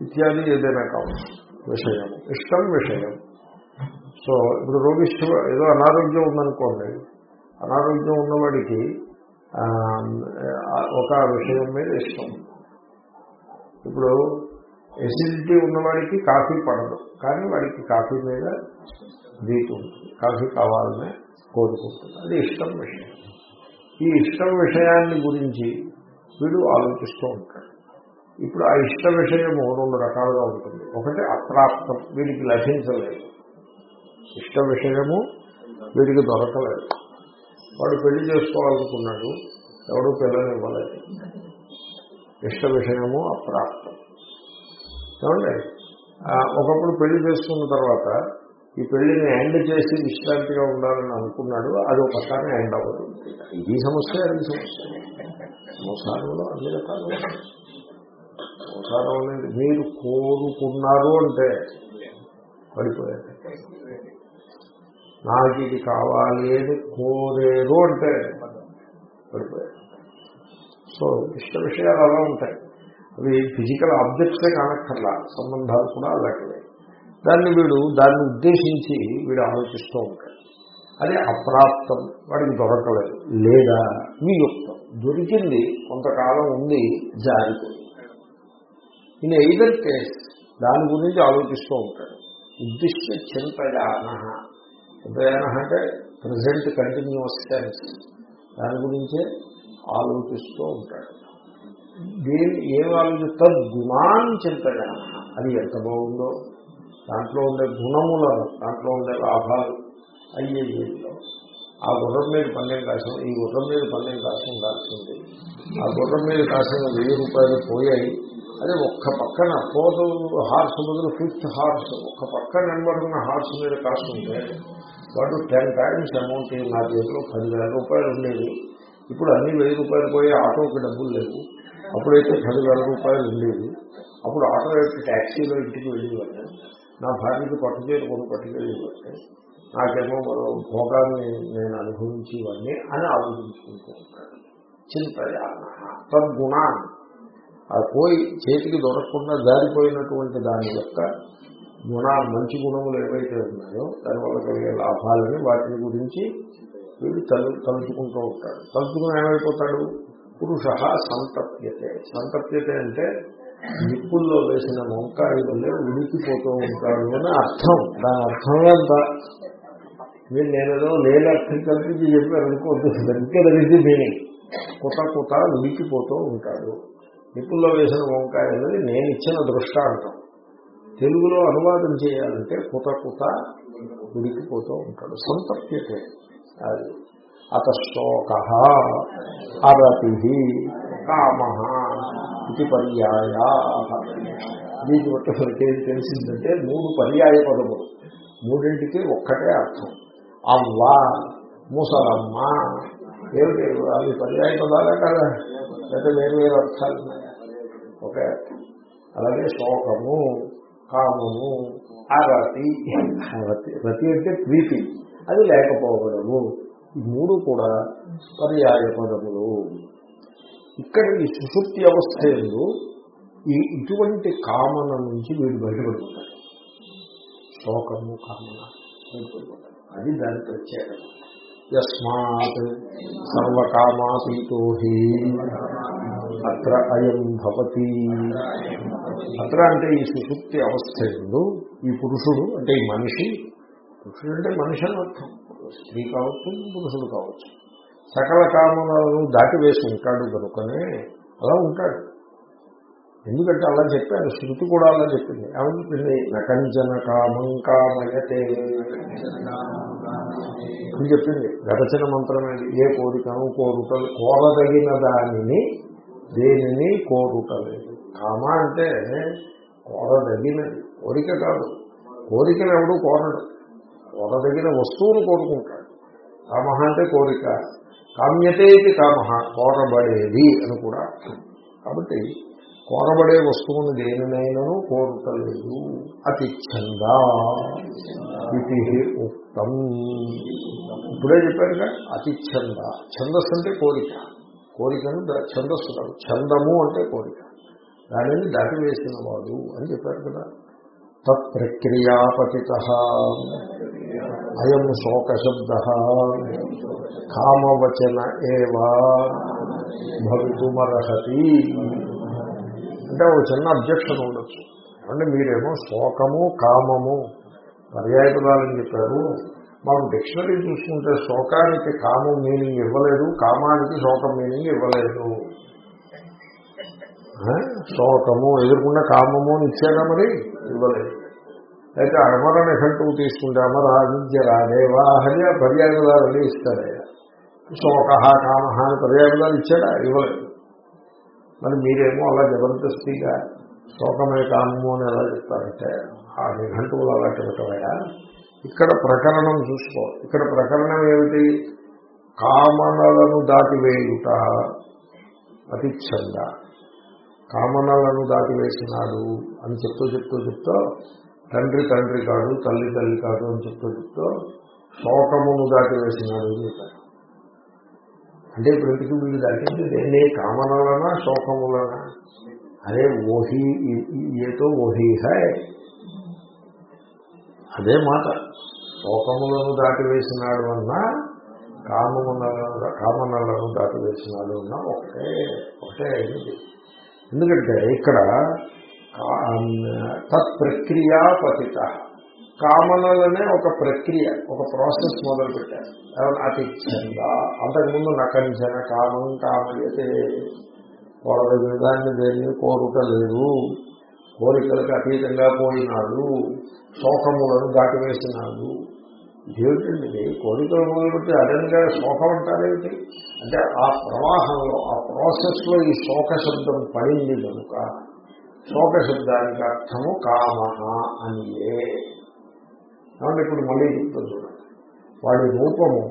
ఇత్యాది ఏదైనా కావచ్చు. విషయము. ఇష్టం విషయం. సో ఇప్పుడు రోగిష్ట ఏదో అనారోగ్యం ఉందనుకోండి. అనారోగ్యం ఉన్నవాడికి ఒక విషయం మీద ఇష్టం. ఇప్పుడు ఎసిడిటీ ఉన్నవాడికి కాఫీ పడదు. కానీ వాడికి కాఫీ మీద వీక్ ఉంటుంది. కాఫీ కావాలనే కోరుకుంటుంది అది ఇష్టం విషయం. ఈ ఇష్టం విషయాన్ని గురించి వీడు ఆలోచిస్తూ ఉంటాడు. ఇప్పుడు ఆ ఇష్ట విషయము రెండు రకాలుగా ఉంటుంది. ఒకటి అప్రాప్తం వీడికి లభించలేదు. ఇష్ట విషయము వీడికి దొరకలేదు. వాడు పెళ్ళి చేసుకోవాలనుకున్నాడు ఎవడు పిల్లలు ఇవ్వలేదు. ఇష్ట విషయము అప్రాప్తం. ఏమండి? ఆ, ఒకప్పుడు పెళ్ళి చేసుకున్న తర్వాత ఈ పెళ్ళిని ఎండ్ చేసి విశ్రాంతిగా ఉండాలని అనుకున్నాడు. అది ఒక పక్కనే ఎండ్ అవ్వదు. ఇది సమస్య అది సమస్య. సంసారంలో అన్ని రకాలు. సంసారం అనేది మీరు కోరుకున్నారు అంటే పడిపోయారు. నాకు ఇది కావాలి అని కోరేరు అంటే పడిపోయారు. సో ఇష్ట విషయాలు అలా ఉంటాయి. అవి ఫిజికల్ ఆబ్జెక్ట్సే కానక్కర్లా. సంబంధాలు కూడా అలాగే. దాన్ని వీడు దాన్ని ఉద్దేశించి వీడు ఆలోచిస్తూ ఉంటాడు. అది అప్రాప్తం. వాడికి దొరకలేదు. లేదా వియుక్తం. దొరికింది. కొంతకాలం ఉంది. జారిపోయింది. ఇన్ ఎయిదర్ కేస్ దాని గురించి ఆలోచిస్తూ ఉంటాడు. ఉద్దిష్ట చింతయాన. చింతయాన అంటే ప్రజెంట్ కంటిన్యూస్ టెన్స్ దాని గురించే ఆలోచిస్తూ ఉంటాడు. ఏ ఏం ఆలోచిస్తారు గుణాన్ని చింతయాన అది ఎంత బాగుందో? దాంట్లో ఉండే గుణములను దాంట్లో ఉండే లాభాలు అయ్యేలో ఆ గుర్రం మీద పన్నెండు కాసం ఈ గుర్రం మీద పన్నెండు కాసం కాల్సింది ఆ గుర్రం మీద కాసిన వెయ్యి రూపాయలు పోయాయి. అదే ఒక్క పక్కన ఫోర్త్ హార్స్ బదులు ఫిఫ్త్ హార్స్ ఒక్క పక్క నెంబర్ ఉన్న హార్స్ మీద కాస్తుంటే వాడు టెన్ టైమ్స్ అమౌంట్ నా చేతిలో పదివేల రూపాయలు ఉండేది. ఇప్పుడు అన్ని వెయ్యి రూపాయలు పోయి ఆటోకి డబ్బులు లేవు. అప్పుడైతే పదివేల రూపాయలు ఉండేది. అప్పుడు ఆటో యొక్క ట్యాక్సీలో ఇంటికి వెళ్ళేవాడిని. నా భార్యకి పట్టుచేరు కొన్ని పట్టుకెళ్ళేవాడిని. నాకేమో మరో భోగాన్ని నేను అనుభవించేవాడిని అని ఆలోచించుకుంటూ ఉంటాడు. చింతయాన తద్గుణాన్ని ఆ పోయి చేతికి దొరకకుండా జారిపోయినటువంటి దాని యొక్క గుణ మంచి గుణములు ఏవైతే ఉన్నాయో దానివల్ల కలిగే లాభాలని వాటిని గురించి వీడు తలు తలుచుకుంటూ ఉంటాడు. తలుచుకుని ఏమైపోతాడు? పురుష సంతప్యతే. సంతప్యతే అంటే నిప్పుల్లో వేసిన వంకాయ వల్లే ఉడికిపోతూ ఉంటాడు అని అర్థం. దాని అర్థం అంత. మీరు నేనేదో లేని అర్థం కలిపి చెప్పారు అనుకోవద్దు సరిగ్గా తెలిసి మీనింగ్ కుత కుత ఉడికిపోతూ ఉంటాడు నిప్పుల్లో వేసిన వంకాయ అనేది నేను ఇచ్చిన దృష్టాంతం. తెలుగులో అనువాదం చేయాలంటే కుత కుత ఉడికిపోతూ ఉంటాడు. సంతప్యతే. అది. అత శోక అరతి కామ ఇది పర్యాయ. దీన్ని బట్టి ఏం తెలిసిందంటే మూడు పర్యాయ పదములు. మూడింటికి ఒక్కటే అర్థం. అవ్వ ముసలమ్మ. ఏమిటి? అవి పర్యాయ పదాలే కదా. లేదా వేరు వేరు అర్థాలు ఉన్నాయా. ఒకే అలాగే శోకము కామము అరతి. రతి అంటే ప్రీతి. అది లేకపోవడము. మూడు కూడా పర్యాయ పదములు. ఇక్కడ ఈ సుషుప్తి అవస్థ ఎందు ఈ ఇటువంటి కామన నుంచి వీడు బయటపడుతుంటాడు శోకము కామన బయటపడిపోతాడు. అది దాని ప్రత్యేకత. యస్మాత్ సర్వకామాతీతో హి అత్ర అయం భవతి. అత్ర అంటే ఈ సుషుప్తి అవస్థ ఎందు ఈ పురుషుడు అంటే ఈ మనిషి పురుషుడు అంటే మనిషి అని అర్థం. స్త్రీ కావచ్చు పురుషుడు కావచ్చు. సకల కామనలను దాటివేసి ఉంటాడు కనుకనే అలా ఉంటాడు. ఎందుకంటే అలా చెప్పారు శృతి కూడా అలా చెప్పింది. ఏమంటుంది చెప్పింది? నకంజన కామం కామయతే. అని చెప్పింది. గడచిన మంత్రమేది ఏ కోరికను కోరుట కోరదగిన దానిని దేనిని కోరుటలేదు. కామ అంటే కోరదగినది. కోరిక కాదు. కోరికను ఎవడు కోరడు. కోరదగిన వస్తువును కోరుకుంటాడు. కామ అంటే కోరిక. కామ్యతేది కామ కోరబడేది అని కూడా కాబట్టి కోరబడే వస్తువును దేనినైనాను కోరుతలేదు అతి ఛందా ఇది ఉక్తం. ఇప్పుడే చెప్పారుగా అతి ఛంద. ఛందస్సు అంటే కోరిక. కోరికను ఛందస్సు కాదు. ఛందము అంటే కోరిక. దానిని దాటివేసిన వాడు అని చెప్పారు కదా. తత్ప్రక్రియాపతి అయం శోకశబ్ద. కామవచన ఏవా భవితుమర్హతి. అంటే ఒక చిన్న అబ్జెక్షన్ ఉండొచ్చు. అంటే మీరేమో శోకము కామము పర్యాయపదాలని చెప్పారు. మనం డిక్షనరీ చూసుకుంటే శోకానికి కామం మీనింగ్ ఇవ్వలేదు కామానికి శోకం మీనింగ్ ఇవ్వలేదు. శోకము ఎదుర్కొన్న కామము అని ఇచ్చారా మరి? ఇవ్వలేదు. అయితే అమర నిఘంటువు తీసుకుంటే అమర విద్య రాదేవా అని ఆ పర్యాయపదాలు ఇస్తారయ్యా శోక కామ అని పర్యాయపదాలు ఇచ్చాడా? ఇవ్వలేదు. మరి మీరేమో అలా జబర్దస్తిగా శోకమే కామము అని ఎలా చెప్తారంటే ఆ నిఘంటువులు అలా చెప్పటమయ్యా ఇక్కడ ప్రకరణం చూసుకో. ఇక్కడ ప్రకరణం ఏమిటి? కామనలను దాటివేయుట అతిచ్ఛంద. కామనలను దాటివేసినాడు అని చెప్తూ చెప్తూ చెప్తూ తండ్రి తండ్రి కాదు తల్లి తల్లి కాదు అని చెప్తూ చెప్తూ శోకమును దాటివేసినాడు అని చెప్పారు. అంటే ఇప్పుడు వీళ్ళు దాటింది? దేన్ని కామనలనా శోకములనా? అరే ఓహి ఏతో ఓహీ హై. అదే మాట. శోకములను దాటివేసినాడు అన్నా కామములను కామనలను దాటివేసినాడు అన్నా ఒకటే ఒకటే అయింది. ఎందుకంటే ఇక్కడ తత్ప్రక్రియా పతిత కామనలనే ఒక ప్రక్రియ ఒక ప్రాసెస్ మొదలుపెట్టారు. అతిచ్చంగా అంతకుముందు నకంచన కామం కామయతే. వాళ్ళ దాన్ని దేన్ని కోరుట లేదు కోరికలకు అతీతంగా పోయినాడు శోకములను దాటివేసినాడు దేవుడి కోరికలు మొదలుపెట్టి అదనంగా శోకం అంటారేమిటి అంటే ఆ ప్రవాహంలో ఆ ప్రాసెస్లో ఈ శోక శబ్దం పడింది కనుక శోక శబ్దానికి అర్థము కామ అనియే. కాబట్టి ఇప్పుడు మళ్ళీ చెప్తుంది చూడండి. వాడి రూపము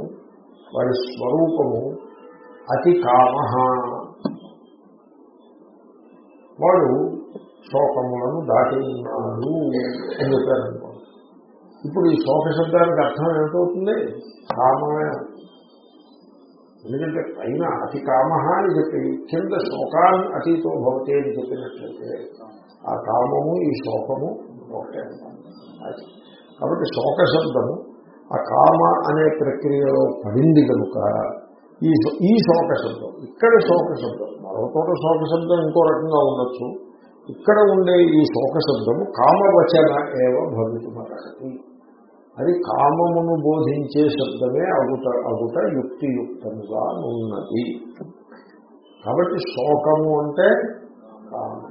వాడి స్వరూపము అతి కామ వాడు శోకములను దాటి ఉన్నాడు అని చెప్పారనుకోండి ఇప్పుడు ఈ శోక శబ్దానికి అర్థం ఏమిటవుతుంది? కామమే. ఎందుకంటే పైన అతి కామ అని చెప్పి కింద శోకాన్ని అతితో భవతే అని చెప్పినట్లయితే ఆ కామము ఈ శోకము ఒకటే. కాబట్టి శోక శబ్దము ఆ కామ అనే ప్రక్రియలో పడింది కనుక ఈ ఈ శోక శబ్దం ఇక్కడ శోక శబ్దం మరో చోట శోక శబ్దం ఇంకో రకంగా ఉండొచ్చు. ఇక్కడ ఉండే ఈ శోక శబ్దము కామవచన ఏవ భవితుమర్హతి. అది కామమును బోధించే శబ్దమే అగుట అగుట యుక్తియుక్తముగా ఉన్నది. కాబట్టి శోకము అంటే కామం